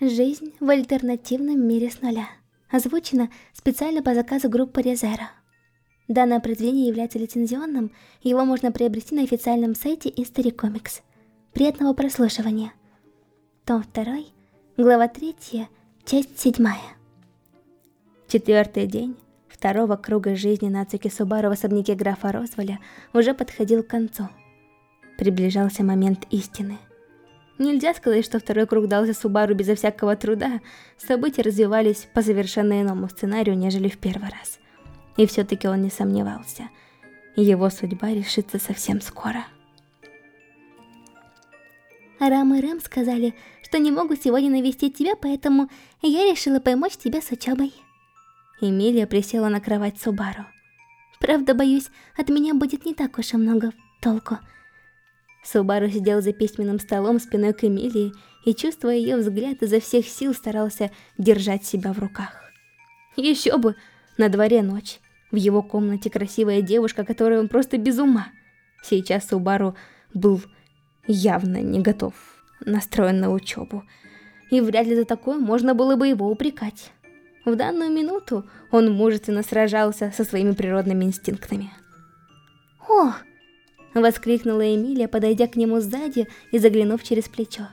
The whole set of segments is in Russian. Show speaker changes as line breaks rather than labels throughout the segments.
Жизнь в альтернативном мире с нуля. Озвучено специально по заказу группы Резера. Данное произведение является лицензионным, его можно приобрести на официальном сайте History Comics. Приятного прослушивания. Том 2, глава 3, часть 7. Четвертый день второго круга жизни Нацуки Субару в особняке графа Розволя уже подходил к концу. Приближался момент истины. Нельзя сказать, что второй круг дался Субару безо всякого труда, события развивались по совершенно иному сценарию, нежели в первый раз. И все-таки он не сомневался. Его судьба решится совсем скоро. Рам и Рэм сказали, что не могут сегодня навестить тебя, поэтому я решила помочь тебе с учебой. Эмилия присела на кровать Субару. Правда, боюсь, от меня будет не так уж и много толку. Субару сидел за письменным столом спиной к Эмилии и, чувствуя ее взгляд, изо всех сил старался держать себя в руках. Еще бы, на дворе ночь. В его комнате красивая девушка, которой он просто без ума. Сейчас Субару был явно не готов, настроен на учебу. И вряд ли за такое можно было бы его упрекать. В данную минуту он мужественно сражался со своими природными инстинктами. «О!» Воскликнула Эмилия, подойдя к нему сзади и заглянув через плечо.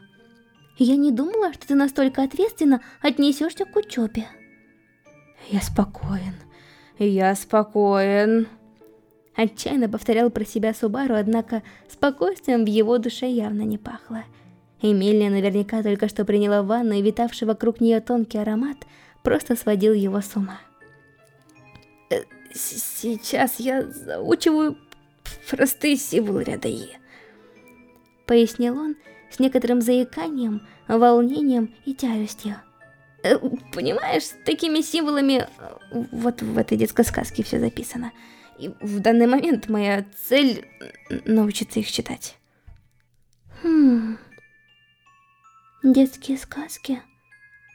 «Я не думала, что ты настолько ответственно отнесешься к учебе».
«Я спокоен, я спокоен».
Отчаянно повторял про себя Субару, однако спокойствием в его душе явно не пахло. Эмилия наверняка только что приняла ванну, и витавший вокруг нее тонкий аромат просто сводил его с ума.
Э, «Сейчас я заучиваю простые символы ряда Е.
Пояснил он с некоторым заиканием, волнением и тяжестью.
Э, понимаешь, такими символами э, вот в этой детской сказке все записано. И в данный момент моя цель научиться их читать.
Хм. Детские сказки.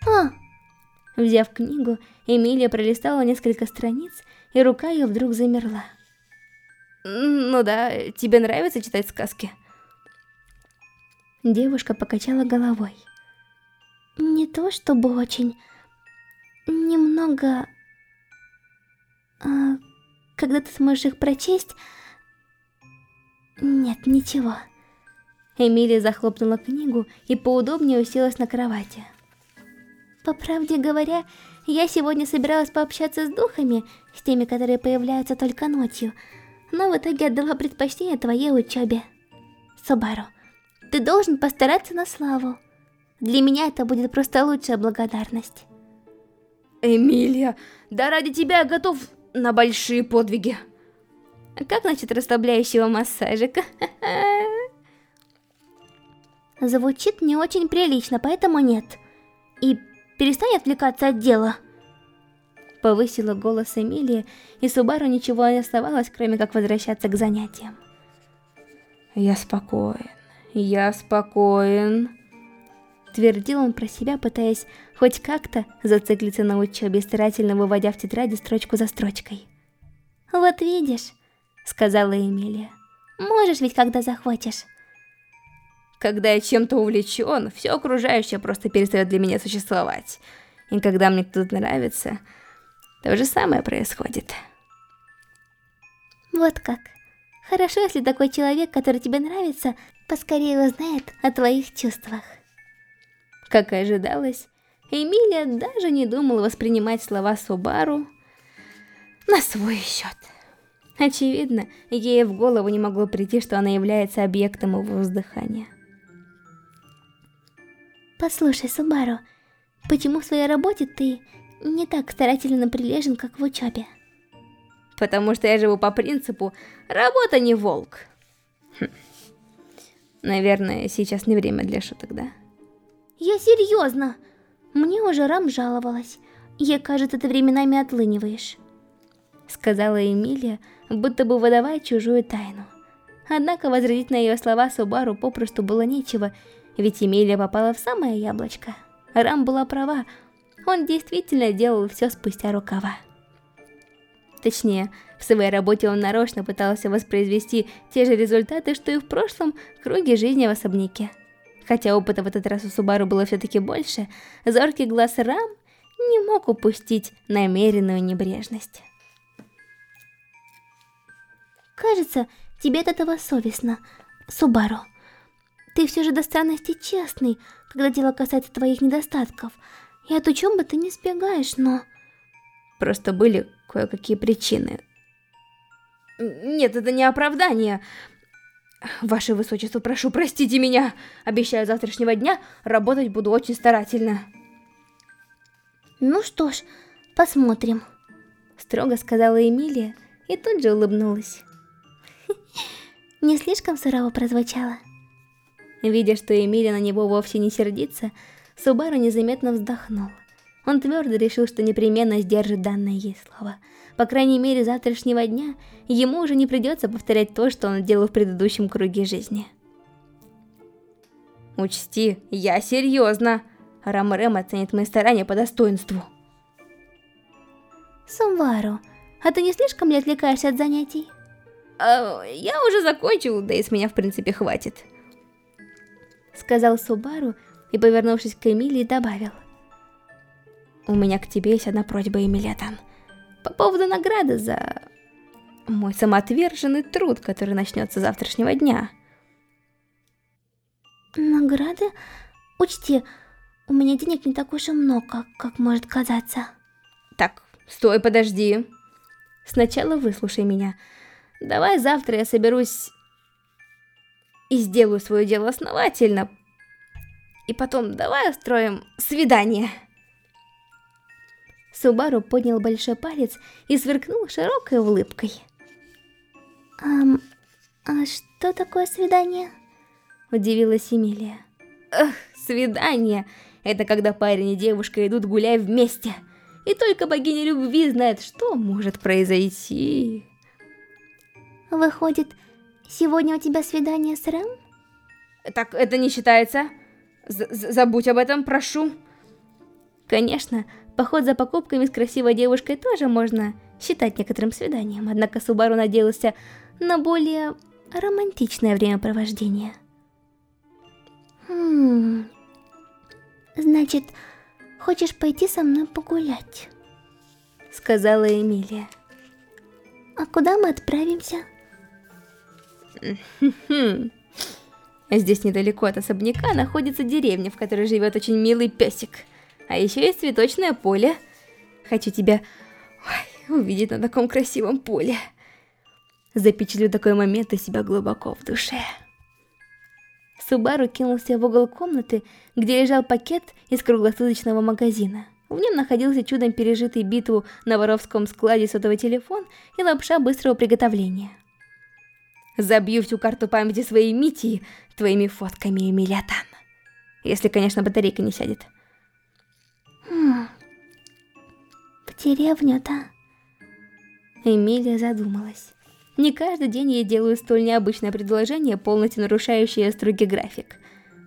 А! Взяв книгу, Эмилия пролистала несколько страниц, и рука ее вдруг замерла.
Ну да, тебе нравится читать сказки?
Девушка покачала головой. Не то чтобы очень... Немного... А, когда ты сможешь их прочесть... Нет, ничего. Эмилия захлопнула книгу и поудобнее уселась на кровати. По правде говоря, я сегодня собиралась пообщаться с духами, с теми, которые появляются только ночью, но в итоге отдала предпочтение твоей учебе. Субару, ты должен постараться на славу. Для меня это будет просто лучшая благодарность.
Эмилия, да ради тебя я готов на большие подвиги.
Как насчет расслабляющего массажика? Звучит не очень прилично, поэтому нет. И перестань отвлекаться от дела. Повысила голос Эмилия, и Субару ничего не оставалось, кроме как возвращаться к занятиям.
«Я спокоен, я спокоен»,
твердил он про себя, пытаясь хоть как-то зациклиться на учебе, старательно выводя в тетради строчку за строчкой. «Вот видишь», — сказала Эмилия, — «можешь ведь, когда захочешь».
Когда я чем-то увлечен, все окружающее просто перестает для меня существовать. И когда мне кто-то нравится, то же самое происходит.
Вот как. Хорошо, если такой человек, который тебе нравится, поскорее узнает о твоих чувствах. Как и ожидалось, Эмилия даже не думала воспринимать слова Субару на свой счет. Очевидно, ей в голову не могло прийти, что она является объектом его воздыхания. Послушай, Субару, почему в своей работе ты не так старательно прилежен, как в учебе.
Потому что я живу по принципу «работа не волк». Хм. Наверное, сейчас не время для шуток, да?
Я серьезно. Мне уже Рам жаловалась. Я, кажется, ты временами отлыниваешь. Сказала Эмилия, будто бы выдавая чужую тайну. Однако возразить на ее слова Субару попросту было нечего, ведь Эмилия попала в самое яблочко. Рам была права, он действительно делал все спустя рукава. Точнее, в своей работе он нарочно пытался воспроизвести те же результаты, что и в прошлом круге жизни в особняке.
Хотя опыта в этот раз у Субару было все-таки больше, зоркий глаз Рам не мог упустить намеренную небрежность.
Кажется, тебе от этого совестно, Субару. Ты все же до странности честный, когда дело касается твоих недостатков. И от учебы ты не сбегаешь, но...
Просто были кое-какие причины. Нет, это не оправдание. Ваше Высочество, прошу, простите меня. Обещаю завтрашнего дня работать буду очень старательно.
Ну что ж, посмотрим.
Строго сказала Эмилия и тут же улыбнулась.
Не слишком сурово прозвучало.
Видя, что Эмилия на него вовсе не сердится, Субару незаметно вздохнул. Он твердо решил, что непременно сдержит данное ей слово. По крайней мере, завтрашнего дня ему уже не придется повторять то, что он делал в предыдущем круге жизни. Учти, я серьезно. Рам Рэм оценит мои старания по достоинству.
Сумвару, а ты не слишком ли отвлекаешься от занятий?
А, я уже закончил, да и с меня в принципе хватит. Сказал Субару и, повернувшись к Эмилии, добавил. У меня к тебе есть одна просьба, Эмилетан. По поводу награды за мой самоотверженный труд, который начнется завтрашнего дня.
Награды? Учти, у меня денег не так уж и много, как может казаться.
Так, стой, подожди. Сначала выслушай меня. Давай завтра я соберусь и сделаю свое дело основательно. И потом давай устроим свидание. Субару поднял большой палец и сверкнул широкой улыбкой.
«Ам, а что такое свидание?»
Удивилась Эмилия. «Эх, свидание! Это когда парень и девушка идут гулять вместе. И только богиня любви знает, что может произойти».
«Выходит, сегодня у тебя свидание с Рэм?»
«Так это не считается. З Забудь об этом, прошу». Конечно, Поход за покупками с красивой девушкой тоже можно считать некоторым свиданием, однако Субару надеялся на более романтичное времяпровождение.
Хм... Значит, хочешь пойти со мной погулять?
Сказала Эмилия.
А куда мы отправимся?
Здесь недалеко от особняка находится деревня, в которой живет очень милый песик. А еще есть цветочное поле. Хочу тебя ой, увидеть на таком красивом поле. Запечатлю такой момент у себя глубоко в душе. Субару кинулся в угол комнаты, где лежал пакет из круглосуточного магазина. В нем находился чудом пережитый битву на воровском складе сотовый телефон и лапша быстрого приготовления. Забью всю карту памяти своей Мити твоими фотками, Эмилиатан. Если, конечно, батарейка не сядет.
Хм. В деревню-то?
Эмилия задумалась. Не каждый день ей делают столь необычное предложение, полностью нарушающее строгий график.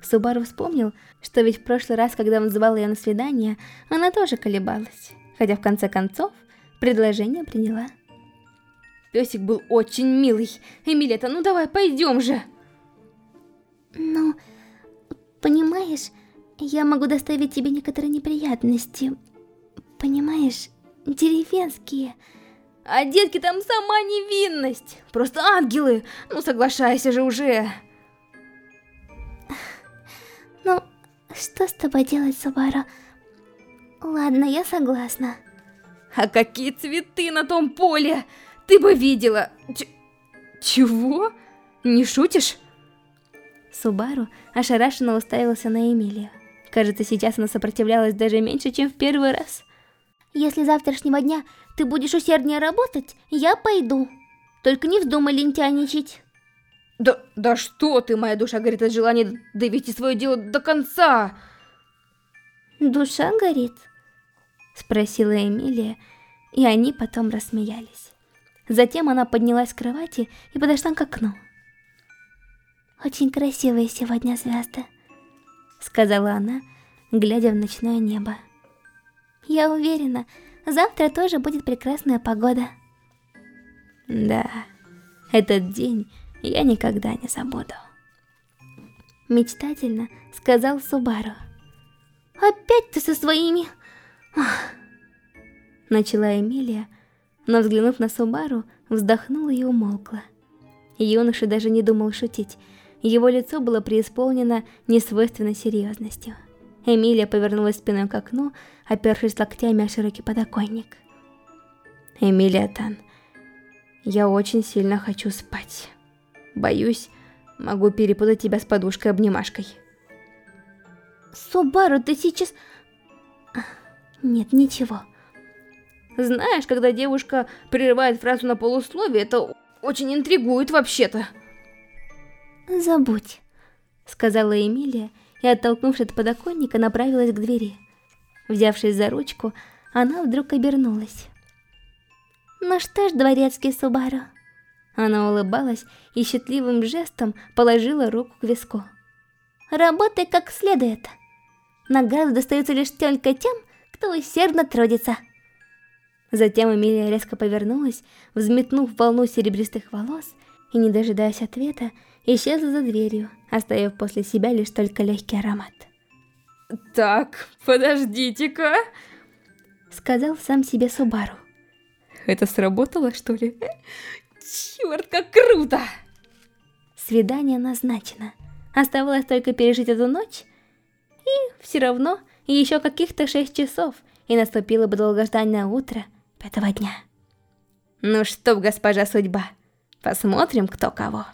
Субару вспомнил, что ведь в прошлый раз, когда он звал ее на свидание, она тоже колебалась. Хотя в конце концов, предложение приняла. Песик был очень милый. Эмилета, ну давай, пойдем же.
Ну, понимаешь, я могу доставить тебе некоторые неприятности. Понимаешь, деревенские.
А детки там сама невинность. Просто ангелы. Ну соглашайся же уже.
Ну, что с тобой делать, Субару? Ладно, я согласна.
А какие цветы на том поле! Ты бы видела! Ч чего? Не шутишь? Субару ошарашенно уставился на Эмилию. Кажется, сейчас она сопротивлялась даже меньше, чем в первый раз.
Если завтрашнего дня ты будешь усерднее работать, я пойду. Только не вздумай лентяничать.
Да, да что ты, моя душа горит от желания довести свое дело до конца.
Душа горит? Спросила Эмилия, и они потом рассмеялись. Затем она поднялась с кровати и подошла к окну. Очень красивые сегодня звезды. — сказала она, глядя в ночное небо. «Я уверена, завтра тоже будет прекрасная погода».
Да, этот день я никогда не забуду.
Мечтательно сказал Субару. Опять ты со своими... Начала Эмилия, но взглянув на Субару, вздохнула и умолкла. Юноша даже не думал шутить. Его лицо было преисполнено несвойственной серьезностью. Эмилия повернулась спиной к окну, опершись локтями о широкий подоконник. «Эмилия Тан, я очень сильно хочу спать. Боюсь, могу перепутать тебя с подушкой-обнимашкой». Субару, ты сейчас... Нет, ничего.
Знаешь, когда девушка прерывает фразу на полусловие, это очень интригует вообще-то.
Забудь, сказала Эмилия, и, оттолкнувшись от подоконника, направилась к двери. Взявшись за ручку, она вдруг обернулась. «Ну что ж, дворецкий Субару?» Она улыбалась и счастливым жестом положила руку к виску. «Работай как следует. Награда достается лишь только тем, кто усердно трудится». Затем Эмилия резко повернулась, взметнув волну серебристых волос, и, не дожидаясь ответа, исчезла за дверью, оставив после себя лишь только легкий аромат.
«Так, подождите-ка!»
Сказал сам себе Субару.
«Это сработало, что ли? Черт, как круто!»
Свидание назначено. Оставалось только пережить эту ночь, и все равно еще каких-то шесть часов, и наступило бы долгожданное утро пятого дня.
Ну что, госпожа судьба, посмотрим кто кого.